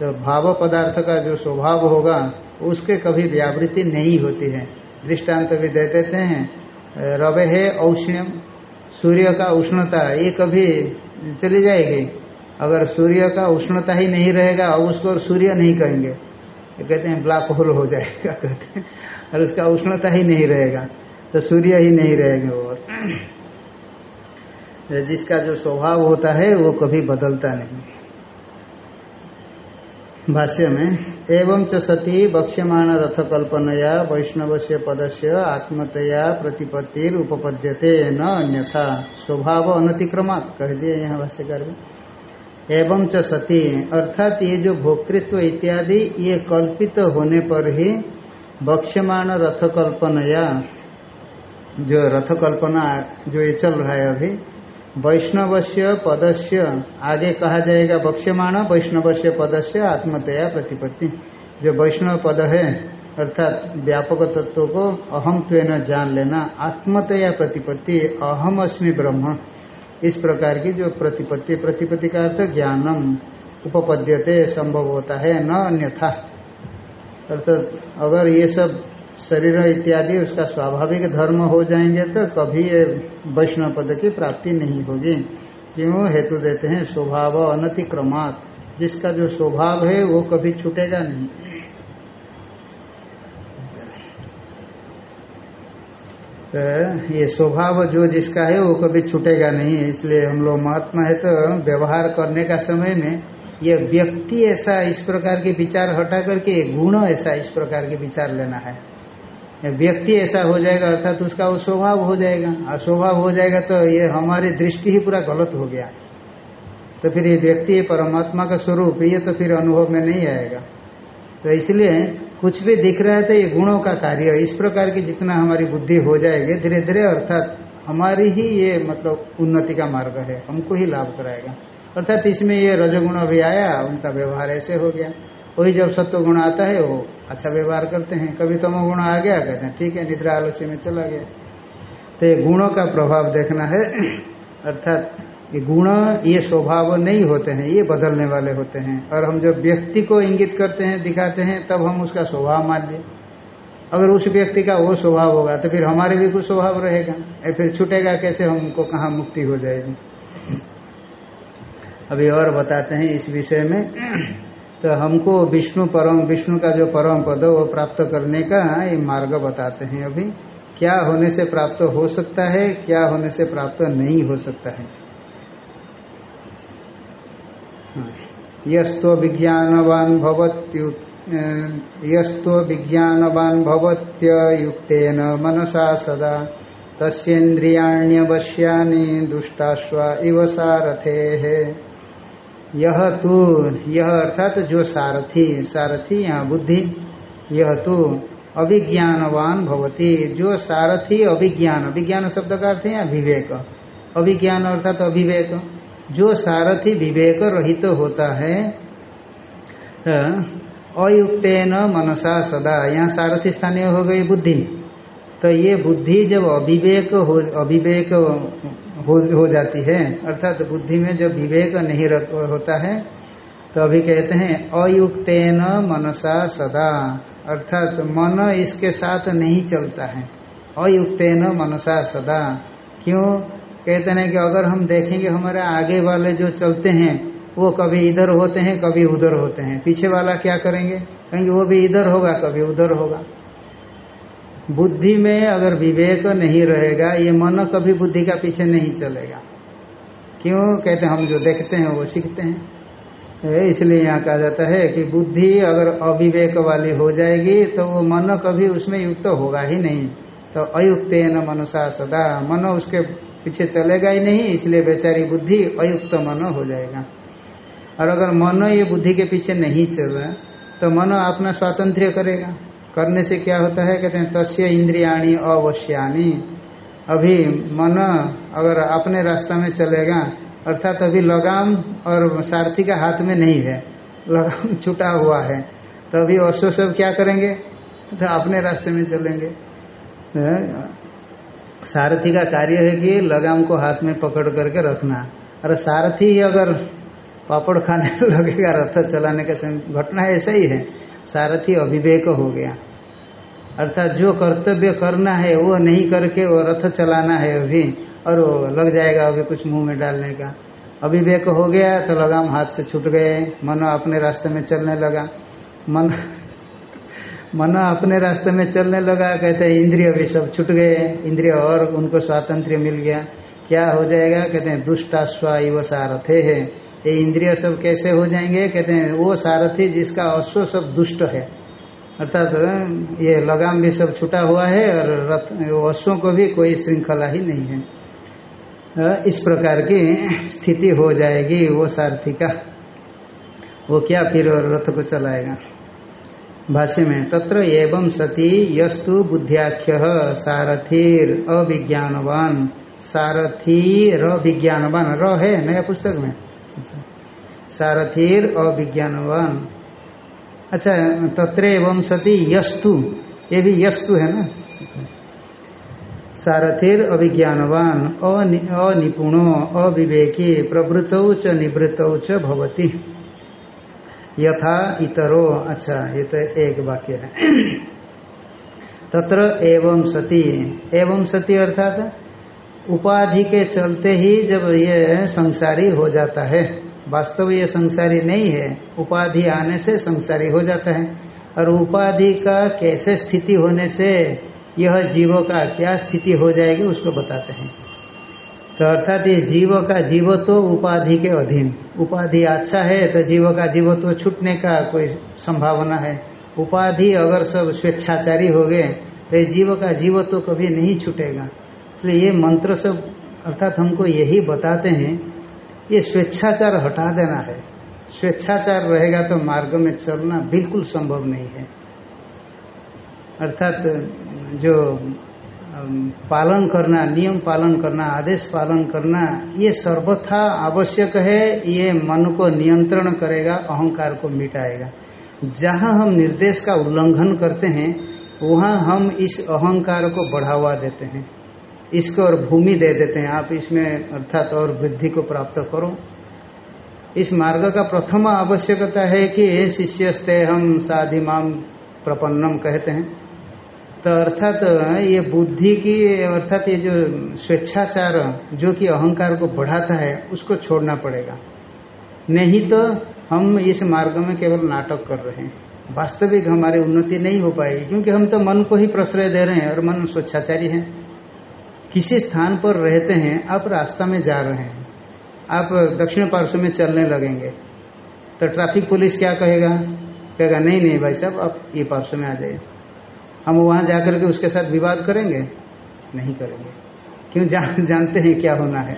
तो भाव पदार्थ का जो स्वभाव होगा, उसके कभी व्यावृत्ति नहीं होती है। दृष्टांत भी दे देते हैं। रवे है औष्ण्यम सूर्य का उष्णता, ये कभी चली जाएगी। अगर सूर्य का उष्णता ही नहीं रहेगा, अब उसको सूर्य नहीं कहेंगे। कहते हैं, ब्लैक होल हो जाएगा, कहते हैं। और उसका उष्णता ही नहीं रहेगा तो सूर्य ही नहीं रहेंगे और। जिसका जो स्वभाव होता है, वो कभी बदलता नहीं। भाष्य में एवं च सती बक्ष्यमाण रथ कल्पनया वैष्णव से पद से आत्मतया प्रतिपत्तिर उपपद्यते न अन्यथा। स्वभाव अनतिक्रमात्, कह दिए यहाँ भाष्यकार में एवं च सती, अर्थात ये जो भोक्तृत्व इत्यादि, ये कल्पित होने पर ही बक्ष्यमाण रथ कल्पनया जो रथ कल्पना जो ये चल रहा है अभी वैष्णवस्य पदस्य, आगे कहा जाएगा बक्ष्यमाण वैष्णवस्य पदस्य आत्मतया प्रतिपत्ति। जो वैष्णव पद है, अर्थात व्यापक तत्व को अहम त्वेन जान लेना, आत्मतया प्रतिपत्ति, अहम अस्मि ब्रह्म। इस प्रकार की जो प्रतिपत्ति प्रतिपत्ति का अर्थ ज्ञानम, उपपद्यते, संभव होता है, न अन्यथा। अर्थात अगर ये सब शरीर इत्यादि, उसका स्वाभाविक धर्म हो जाएँगे तो कभी ये वैष्णव पद की प्राप्ति नहीं होगी। क्यों? हेतु देते हैं स्वभाव अनतिक्रमात। जिसका जो स्वभाव है, वो कभी छूटेगा नहीं। तो ये स्वभाव जो जिसका है, वो कभी छूटेगा नहीं। इसलिए हम लोग महात्मा है तो व्यवहार करने का समय में ये व्यक्ति ऐसा इस प्रकार के विचार हटा करके, गुण ऐसा इस प्रकार के विचार लेना है। व्यक्ति ऐसा हो जाएगा, अर्थात तो उसका वो स्वभाव हो जाएगा। और स्वभाव हो जाएगा तो ये हमारी दृष्टि ही पूरा गलत हो गया। तो फिर ये व्यक्ति परमात्मा का स्वरूप, ये तो फिर अनुभव में नहीं आएगा। तो इसलिए कुछ भी दिख रहा है तो ये गुणों का कार्य, इस प्रकार की जितना हमारी बुद्धि हो जाएगी धीरे धीरे अर्थात हमारी ही ये मतलब उन्नति का मार्ग है, हमको ही लाभ कराएगा। अर्थात इसमें ये रजगुण अभी आया, उनका व्यवहार ऐसे हो गया। वही जब सत्व गुण आता है, वो अच्छा व्यवहार करते हैं। कभी तमो गुण आ गया, कहते हैं, ठीक है, निद्रा आलस्य में चला गया। तो ये गुणों का प्रभाव देखना है। अर्थात ये गुण, ये स्वभाव नहीं होते हैं, ये बदलने वाले होते हैं। और हम जब व्यक्ति को इंगित करते हैं, दिखाते हैं, तब हम उसका स्वभाव मान लिए अगर उस व्यक्ति का वो स्वभाव होगा तो फिर हमारे भी कुछ स्वभाव रहेगा। या फिर छूटेगा कैसे? हमको कहाँ मुक्ति हो जाएगी? अभी और बताते हैं इस विषय में। तो हमको विष्णु परम, विष्णु का जो परम पद वो प्राप्त करने का ये मार्ग बताते हैं अभी। क्या होने से प्राप्त हो सकता है, क्या होने से प्राप्त नहीं हो सकता है? हाँ। यस्तो विज्ञानवान यस्तो विज्ञानवान भवत्य युक्तेन मनसा सदा। तस्ेन्द्रियाण्यवश्यानि दुष्टाश्वा इव सारथे। यह तो यह अर्थात तो जो सारथी सारथी यहाँ बुद्धि, यह तो अभिज्ञानवान भवती। जो सारथी अभिज्ञान अभिज्ञान शब्द का अर्थ है विवेक अभिज्ञान अर्थात तो अभिवेक। जो सारथी विवेक रहित तो होता है अयुक्त न मनसा सदा। यहाँ सारथी स्थानीय हो गई बुद्धि। तो ये बुद्धि जब अविवेक हो अविवेक हो, जाती है। अर्थात तो बुद्धि में जब विवेक नहीं होता है तो अभी कहते हैं अयुक्तेन मनसा सदा। अर्थात मन इसके साथ नहीं चलता है। अयुक्तेन मनसा सदा। क्यों? कहते हैं कि अगर हम देखेंगे हमारे आगे वाले जो चलते हैं वो कभी इधर होते हैं कभी उधर होते हैं। पीछे वाला क्या करेंगे? कहेंगे वो भी इधर होगा कभी उधर होगा। बुद्धि में अगर विवेक नहीं रहेगा, ये मन कभी बुद्धि का पीछे नहीं चलेगा। क्यों? कहते हम जो देखते हैं, वो सीखते हैं। इसलिए यहाँ कहा जाता है कि बुद्धि अगर अविवेक वाली हो जाएगी तो वो मन कभी उसमें युक्त होगा ही नहीं। तो अयुक्त न मनुषा सदा। मन उसके पीछे चलेगा ही नहीं, इसलिए बेचारी बुद्धि अयुक्त मन हो जाएगा। और अगर मन ये बुद्धि के पीछे नहीं चल रहा तो मन अपना स्वातंत्र करेगा। करने से क्या होता है? कहते हैं, तस्य इंद्रियाणी अवश्यानी। अभी मन अगर अपने रास्ता में चलेगा, अर्थात अभी लगाम और सारथी का हाथ में नहीं है, लगाम छुटा हुआ है तो अभी अश्व सब क्या करेंगे? तो अपने रास्ते में चलेंगे। सारथी का कार्य है कि लगाम को हाथ में पकड़ करके रखना। और सारथी अगर पापड़ खाने लगेगा, रथ चलाने का घटना ऐसा ही है। सारथी अभिवेक हो गया। अर्थात जो कर्तव्य करना है, वो नहीं करके वो रथ चलाना है अभी, और वो लग जाएगा अभी कुछ मुँह में डालने का। अभिवेक हो गया तो लगाम हाथ से छूट गए। मन अपने रास्ते में चलने लगा। मन मन अपने रास्ते में चलने लगा, कहते हैं, इंद्रिय भी सब छूट गए। इंद्रिय और उनको स्वातंत्र मिल गया। क्या हो जाएगा? कहते हैं दुष्टाश्वा युव सारथे है। ये इंद्रिय सब कैसे हो जाएँगे? कहते हैं, वो सारथी जिसका अश्व सब दुष्ट है। अर्थात तो ये लगाम भी सब छुटा हुआ है और रथ अश्वों को भी कोई श्रृंखला ही नहीं है। इस प्रकार की स्थिति हो जाएगी वो सारथी का। वो क्या फिर रथ को चलाएगा? भाष्य में, तत्र एवं सती यस्तु बुद्ध्याख्य, सारथीर अविज्ञानवान। सारथी र विज्ञानवान र है नया पुस्तक में। अच्छा। सारथीर अविज्ञानवान। अच्छा तत्र एवं सती यस्तु। ये भी यस्तु है ना? सारथीर अभिज्ञानवान अनिपुणो, अविवेकी प्रवृत च निवृत्त च भवती। यथा इतरो। अच्छा ये तो एक वाक्य है। तत्र एवं सती। एवं सती अर्थात उपाधि के चलते ही जब ये संसारी हो जाता है, वास्तव ये संसारी नहीं है, उपाधि आने से संसारी हो जाता है। और उपाधि का कैसे स्थिति होने से यह जीवों का क्या स्थिति हो जाएगी उसको बताते हैं। तो अर्थात ये जीव का जीवत्व तो उपाधि के अधीन। उपाधि अच्छा है तो जीव का जीवत्व तो छूटने का कोई संभावना है। उपाधि अगर सब स्वेच्छाचारी हो गए तो ये जीव का जीवत्व तो कभी नहीं छूटेगा। इसलिए ये मंत्र सब अर्थात हमको यही बताते हैं, ये स्वेच्छाचार हटा देना है। स्वेच्छाचार रहेगा तो मार्ग में चलना बिल्कुल संभव नहीं है। अर्थात जो पालन करना, नियम पालन करना, आदेश पालन करना, ये सर्वथा आवश्यक है, ये मन को नियंत्रण करेगा, अहंकार को मिटाएगा। जहाँ हम निर्देश का उल्लंघन करते हैं, वहाँ हम इस अहंकार को बढ़ावा देते हैं। इसको और भूमि दे देते हैं। आप इसमें अर्थात और वृद्धि को प्राप्त करो। इस मार्ग का प्रथम आवश्यकता है कि शिष्यस्ते, हम साधिमाम प्रपन्नम कहते हैं। तो अर्थात ये बुद्धि की, अर्थात ये जो स्वेच्छाचार, जो कि अहंकार को बढ़ाता है, उसको छोड़ना पड़ेगा। नहीं तो हम इस मार्ग में केवल नाटक कर रहे हैं। वास्तविक हमारी उन्नति नहीं हो पाएगी, क्योंकि हम तो मन को ही प्रश्रय दे रहे हैं और मन स्वेच्छाचारी है। किसी स्थान पर रहते हैं आप रास्ता में जा रहे हैं आप दक्षिण पार्श्व में चलने लगेंगे तो ट्रैफ़िक पुलिस क्या कहेगा? कहेगा नहीं नहीं भाई साहब आप ये पार्श्व में आ जाइए। हम वहाँ जाकर के उसके साथ विवाद करेंगे? नहीं करेंगे। क्यों? जान, जानते हैं क्या होना है।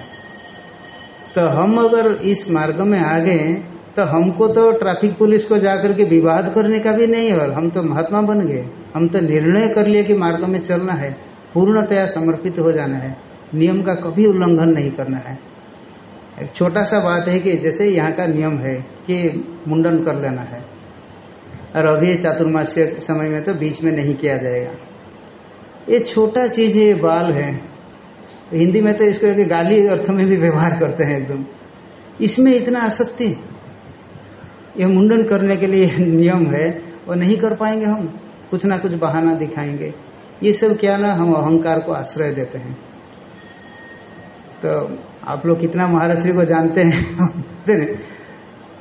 तो हम अगर इस मार्ग में आ गए तो हमको तो ट्रैफ़िक पुलिस को जाकर के विवाद करने का भी नहीं और हम तो महात्मा बन गए। हम तो निर्णय कर लिए कि मार्ग में चलना है। पूर्णतया समर्पित हो जाना है। नियम का कभी उल्लंघन नहीं करना है। एक छोटा सा बात है कि जैसे यहाँ का नियम है कि मुंडन कर लेना है। और अभी चातुर्मास्य समय में तो बीच में नहीं किया जाएगा। ये छोटा चीज़ है, ये बाल है। हिंदी में तो इसको एक गाली अर्थ में भी व्यवहार करते हैं एकदम। इसमें इतना आसक्ति। यह मुंडन करने के लिए नियम है, वो नहीं कर पाएँगे हम। कुछ ना कुछ बहाना दिखाएँगे। ये सब क्या ना, हम अहंकार को आश्रय देते हैं। तो आप लोग कितना महाराष्ट्री को जानते हैं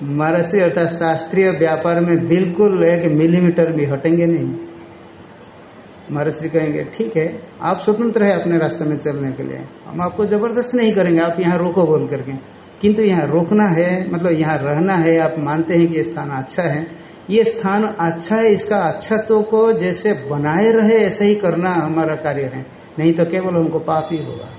महाराष्ट्री अर्थात शास्त्रीय व्यापार में बिल्कुल एक मिलीमीटर भी हटेंगे नहीं। महाराष्ट्री कहेंगे, ठीक है, आप स्वतंत्र है अपने रास्ते में चलने के लिए। हम आपको ज़बरदस्त नहीं करेंगे, आप यहाँ रोको बोल करके। किंतु यहाँ रोकना है मतलब यहाँ रहना है, आप मानते हैं कि ये स्थान अच्छा है। ये स्थान अच्छा है, इसका अच्छत्व को जैसे बनाए रहे, ऐसे ही करना हमारा कार्य है। नहीं तो केवल हमको पाप ही होगा।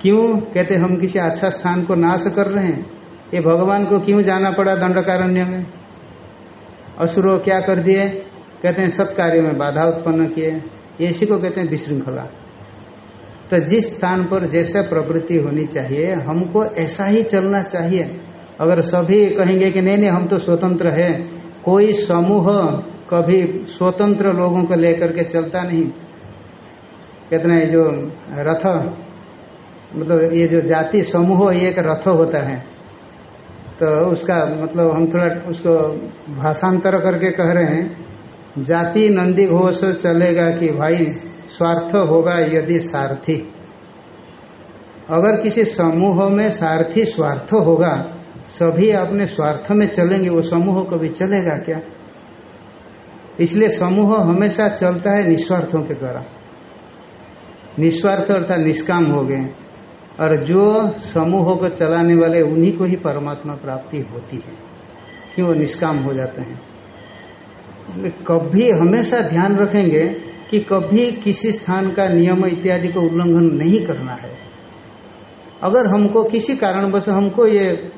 क्यों? कहते हम किसी अच्छा स्थान को नाश कर रहे हैं। ये भगवान को क्यों जाना पड़ा दंडकारण्य में? असुरो क्या कर दिए? कहते हैं, सत्कार्य में बाधा उत्पन्न किए। ये इसी को कहते हैं विश्रृंखला तो जिस स्थान पर जैसा प्रवृत्ति होनी चाहिए, हमको ऐसा ही चलना चाहिए। अगर सभी कहेंगे कि नहीं नहीं, हम तो स्वतंत्र है। कोई समूह कभी स्वतंत्र लोगों को लेकर के चलता नहीं। कहते हैं जो रथ मतलब ये जो जाति समूह, ये एक रथ होता है। तो उसका मतलब हम थोड़ा उसको भाषांतर करके कह रहे हैं। जाति नंदी घोष चलेगा कि भाई, स्वार्थ होगा यदि सारथी। अगर किसी समूह में सारथी स्वार्थ होगा सभी अपने स्वार्थ में चलेंगे, वो समूह कभी चलेगा क्या? इसलिए समूह हमेशा चलता है निस्वार्थों के द्वारा। निस्वार्थ अर्थात निष्काम हो गए और जो समूह को चलाने वाले, उन्हीं को ही परमात्मा प्राप्ति होती है क्यों निष्काम हो जाते हैं। इसलिए कभी हमेशा ध्यान रखेंगे कि कभी किसी स्थान का नियम इत्यादि को उल्लंघन नहीं करना है। अगर हमको किसी कारणवश हमको ये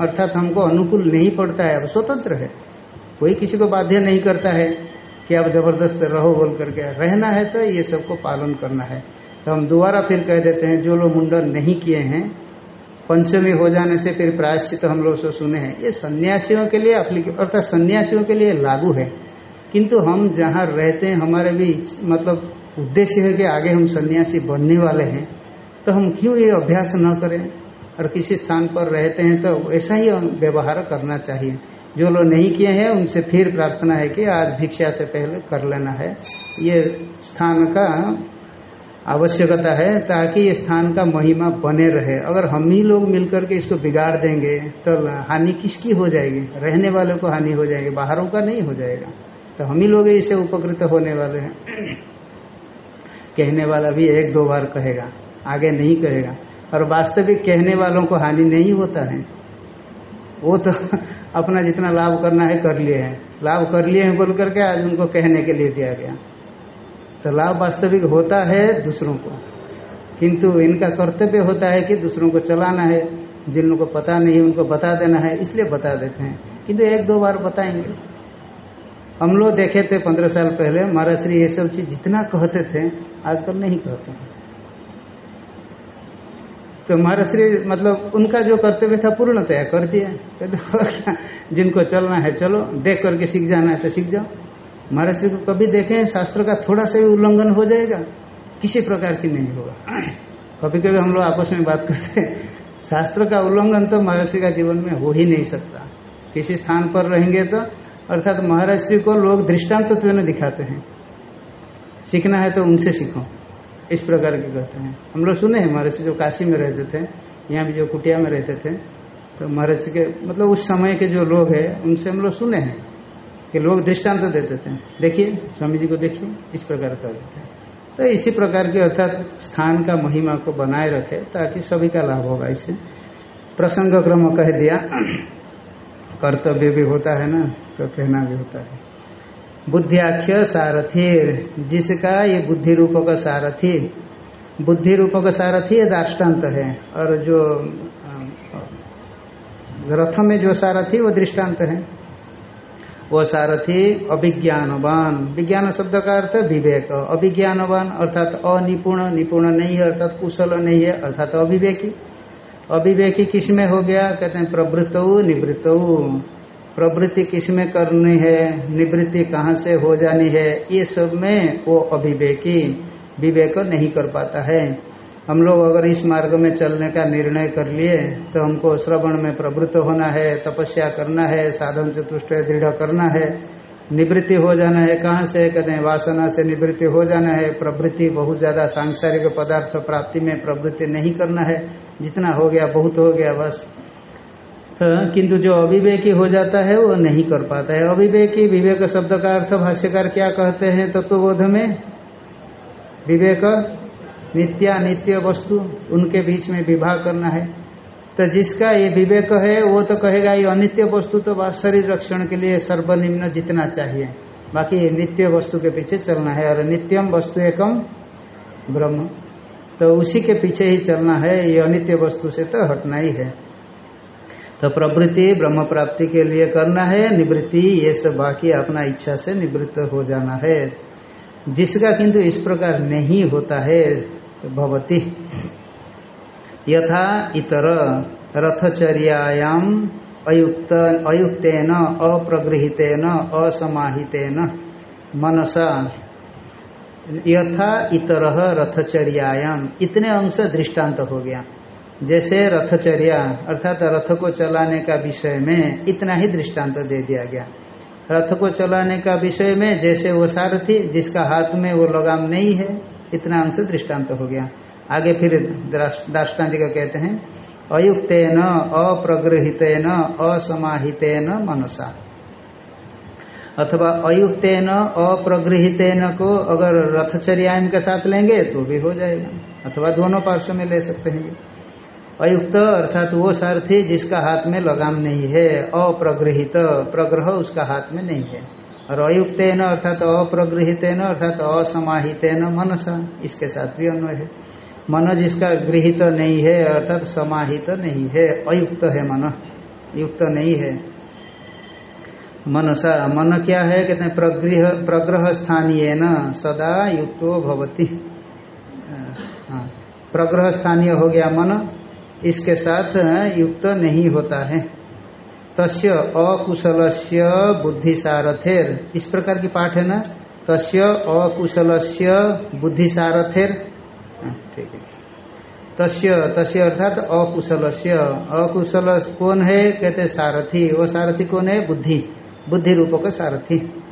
अर्थात हमको अनुकूल नहीं पड़ता है, अब स्वतंत्र है। कोई किसी को बाध्य नहीं करता है कि आप ज़बरदस्त रहो बोल करके। रहना है तो ये सबको पालन करना है। तो हम दोबारा फिर कह देते हैं, जो लोग मुंडन नहीं किए हैं, पंचमी हो जाने से फिर प्रायश्चित हम लोग से सुने हैं। ये सन्यासियों के लिए अर्थात सन्यासियों के लिए लागू है। किंतु हम जहाँ रहते हैं, हमारे भी मतलब उद्देश्य है कि आगे हम सन्यासी बनने वाले हैं। तो हम क्यों ये अभ्यास न करें? और किसी स्थान पर रहते हैं तो ऐसा ही व्यवहार करना चाहिए। जो लोग नहीं किए हैं, उनसे फिर प्रार्थना है कि आज भिक्षा से पहले कर लेना है। ये स्थान का आवश्यकता है, ताकि ये स्थान का महिमा बने रहे। अगर हम ही लोग मिलकर के इसको बिगाड़ देंगे तो हानि किसकी हो जाएगी? रहने वाले को हानि हो जाएगी, बाहरों का नहीं हो जाएगा। तो हम ही लोग इसे उपकृत होने वाले हैं। कहने वाला भी एक दो बार कहेगा, आगे नहीं कहेगा। और वास्तविक कहने वालों को हानि नहीं होता है। वो तो अपना जितना लाभ करना है कर लिए हैं। लाभ कर लिए हैं बोल करके आज उनको कहने के लिए दिया गया। तो लाभ वास्तविक होता है दूसरों को। किंतु इनका कर्तव्य होता है कि दूसरों को चलाना है। जिन लोगों को पता नहीं उनको बता देना है, इसलिए बता देते हैं। किंतु एक दो बार बताएँगे। हम लोग देखे थे पंद्रह साल पहले, महाराज श्री ये सब चीज़ जितना कहते थे, आजकल नहीं कहते। हैं तो महाराज श्री मतलब उनका जो कर्तव्य था पूर्णतया कर दिया। कहते क्या, जिनको चलना है चलो, देख करके सीख जाना है तो सीख जाओ। महाराज श्री को कभी देखें, शास्त्र का थोड़ा सा भी उल्लंघन हो जाएगा, किसी प्रकार की नहीं होगा। कभी कभी हम लोग आपस में बात करते हैं, शास्त्र का उल्लंघन तो महर्षि का जीवन में हो ही नहीं सकता। किसी स्थान पर रहेंगे तो अर्थात महर्षि को लोग दृष्टांत तो दिखाते हैं। सीखना है तो उनसे सीखो। इस प्रकार के कहते हैं। हम लोग सुने हैं, महर्षि जो काशी में रहते थे, यहाँ भी जो कुटिया में रहते थे तो महर्षि के मतलब उस समय के जो लोग हैं, उनसे हम लोग सुने हैं कि लोग दृष्टांत तो देते थे। देखिए, स्वामी जी को देखिए, इस प्रकार कर देते हैं। तो इसी प्रकार के अर्थात स्थान का महिमा को बनाए रखे ताकि सभी का लाभ होगा। इससे प्रसंग क्रम कह दिया। कर्तव्य भी होता है ना तो कहना भी होता है। बुद्धियाख्य सारथीर, जिसका ये बुद्धि रूप का सारथी बुद्धि रूप का सारथी ये दाष्टान्त है, और जो रथ में जो सारथी, वो दृष्टांत है। वो सारथी अभिज्ञानवान। विज्ञान शब्द का अर्थ विवेक। अभिज्ञानवान अर्थात अनिपुण, निपुण नहीं है, अर्थात कुशल नहीं है, अर्थात अभिवेकी अभिवेकी किसमें हो गया? कहते हैं प्रवृत्त निवृत्त प्रवृत्ति किसमें करनी है, निवृत्ति कहाँ से हो जानी है, ये सब में वो अभिवेकी, विवेक नहीं कर पाता है। हम लोग अगर इस मार्ग में चलने का निर्णय कर लिए तो हमको श्रवण में प्रवृत्त होना है, तपस्या करना है, साधन चतुष्ट दृढ़ करना है। निवृत्ति हो जाना है कहाँ से? कहते हैं, वासना से निवृत्ति हो जाना है। प्रवृत्ति बहुत ज़्यादा सांसारिक पदार्थ प्राप्ति में प्रवृत्ति नहीं करना है। जितना हो गया, बहुत हो गया, बस। किंतु जो अविवेकी हो जाता है, वो नहीं कर पाता है। अविवेकी, विवेक शब्द का अर्थ भाष्यकार क्या कहते हैं, तत्वबोध में? विवेक, नित्या, नित्य वस्तु, उनके बीच में विवाह करना है। तो जिसका ये विवेक है, वो तो कहेगा, ये अनित्य वस्तु तो शरीर रक्षण के लिए सर्वनिम्न जितना चाहिए। बाकी नित्य वस्तु के पीछे चलना है, और नित्यम वस्तु एकम ब्रह्म। तो उसी के पीछे ही चलना है, ये अनित्य वस्तु से तो हटना ही है। तो प्रवृत्ति ब्रह्म प्राप्ति के लिए करना है, निवृत्ति, ये सब बाकी अपना इच्छा से निवृत्त हो जाना है। जिसका किंतु इस प्रकार नहीं होता है तो भवती। यथा इतर रथचर्यायाम अयुक्त, अयुक्तेन, अप्रगृहितेन, असमाहितेन। मनसा, यथा इतर रथचर्यायाम इतने अंश दृष्टांत हो गया। जैसे रथचर्या अर्थात रथ को चलाने का विषय में इतना ही दृष्टांत दे दिया गया। रथ को चलाने का विषय में जैसे वो सारथी जिसका हाथ में वो लगाम नहीं है, इतना अंश दृष्टांत हो गया। आगे फिर दाष्टान्ति का कहते हैं, अयुक्तेन, अप्रगृहितेन, असमाहितेन मनसा। अथवा अयुक्त अयुक्तेन, अप्रगृहितेन को अगर रथचर्याम के साथ लेंगे तो भी हो जाएगा। अथवा दोनों पार्श्व में ले सकते हैं। अयुक्त अर्थात वो सारथी जिसका हाथ में लगाम नहीं है, अप्रगृहित। प्रग्रह उसका हाथ में नहीं है। और अयुक्त न अर्थात अप्रगृहित न अर्थात असमाहित न मनसा, इसके साथ भी अन्वय है। मन जिसका गृहित नहीं है, अर्थात समाहित नहीं है, अयुक्त है मन। युक्त नहीं है। मनसा, मन क्या है? कहते हैं, प्रगृह, प्रग्रह स्थानीय न सदा युक्तो भवती। हाँ। प्रग्रह स्थानीय हो गया मन इसके साथ युक्त नहीं होता है। तस्य अकुशल से बुद्धि सारथेर इस प्रकार की पाठ है ना? तस्य अकुशल से बुद्धि सारथेर हाँ, ठीक है। तस्य तस्य अर्थात अकुशल अकुशल कौन है? कहते सारथी। वो सारथी कौन है? बुद्धि। बुद्धि रूप का सारथी।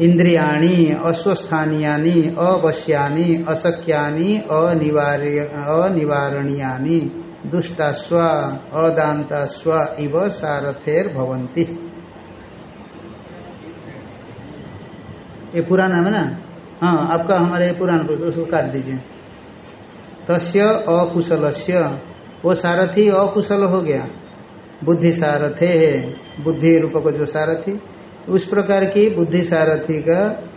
इंद्रियाणी अस्वस्थानियानी अवश्यानी अशक्यानी अनिवार्य अनिवारणीयानी। दुष्टास्व अदांतास्व इव सारथेर भवंती ये पुराना है ना? हाँ आपका हमारे पुराण उसको काट दीजिए। तस्य अकुशल वो सारथी अकुशल हो गया। बुद्धि सारथे है, बुद्धि रूप को जो सारथी, उस प्रकार की बुद्धि सारथी का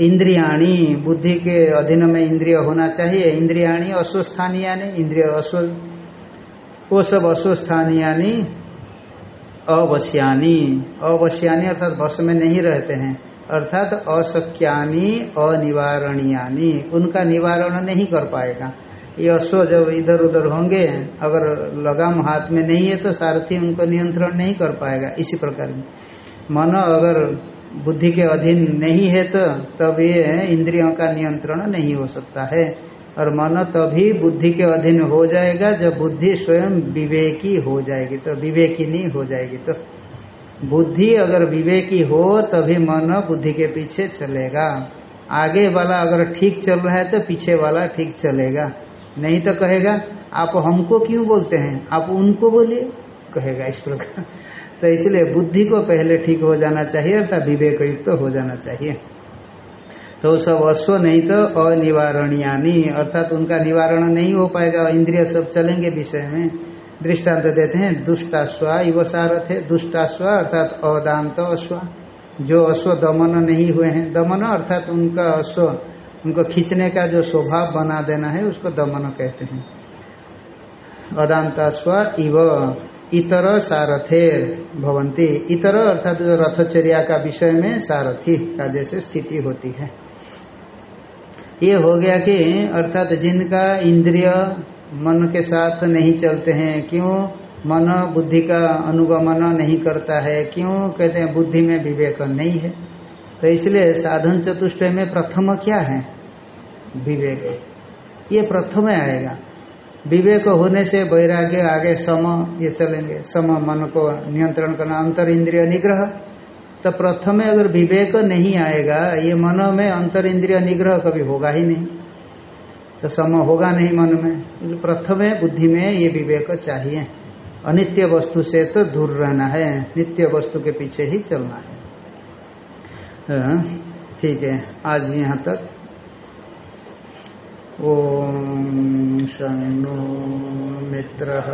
इंद्रियाणी, बुद्धि के अधीन में इंद्रिय होना चाहिए, इंद्रियाणी अश्वस्थानीय इंद्रिय अश्व वो सब अश्वस्थानियानी अवश्यानी। अवश्यानी अर्थात वश में नहीं रहते हैं। अर्थात अशक्यानी अनिवारणीयानी। उनका निवारण नहीं कर पाएगा। ये अश्व जब इधर उधर होंगे, अगर लगाम हाथ में नहीं है तो सारथी उनको नियंत्रण नहीं कर पाएगा इसी प्रकार मन अगर बुद्धि के अधीन नहीं है तो तब ये इंद्रियों का नियंत्रण नहीं हो सकता है। और मन तभी बुद्धि के अधीन हो जाएगा जब बुद्धि स्वयं विवेकी हो जाएगी तो विवेकी नहीं हो जाएगी। तो बुद्धि अगर विवेकी हो, तभी मन बुद्धि के पीछे चलेगा। आगे वाला अगर ठीक चल रहा है तो पीछे वाला ठीक चलेगा। नहीं तो कहेगा, आप हमको क्यों बोलते हैं? आप उनको बोलिए, कहेगा इस प्रकार। तो इसलिए बुद्धि को पहले ठीक हो जाना चाहिए, अर्थात विवेक युक्त तो हो जाना चाहिए। तो सब अश्व नहीं तो अनिवारणीयानी, अर्थात उनका निवारण नहीं हो पाएगा, इंद्रिय सब चलेंगे विषय में। दृष्टांत देते हैं, दुष्टाश्व युव सारथ है दुष्टाश्व, अर्थात अदांत अश्व। जो अश्व दमन नहीं हुए हैं, दमन अर्थात उनका अश्व, उनको खींचने का जो स्वभाव बना देना है, उसको दमन कहते हैं। अदांताश्व इव, इतर सारथेर भवंती। इतर अर्थात जो रथचर्या का विषय में सारथी का जैसे स्थिति होती है। ये हो गया कि अर्थात जिनका इंद्रिय मन के साथ नहीं चलते हैं, क्यों? मन बुद्धि का अनुगमन नहीं करता है, क्यों? कहते हैं बुद्धि में विवेक नहीं है। तो इसलिए साधन चतुष्टय में प्रथम क्या है? विवेक। ये प्रथम आएगा। विवेक होने से वैराग्य, आगे सम, ये चलेंगे। सम मन को नियंत्रण करना, अंतर इंद्रिय निग्रह। तो प्रथम अगर विवेक नहीं आएगा ये मन में अंतर इंद्रिय निग्रह कभी होगा ही नहीं। तो सम होगा नहीं मन में। प्रथम बुद्धि में ये विवेक चाहिए। अनित्य वस्तु से तो दूर रहना है। नित्य वस्तु के पीछे ही चलना है। हाँ, ठीक है। आज यहाँ तक। ॐ शं नो मित्रः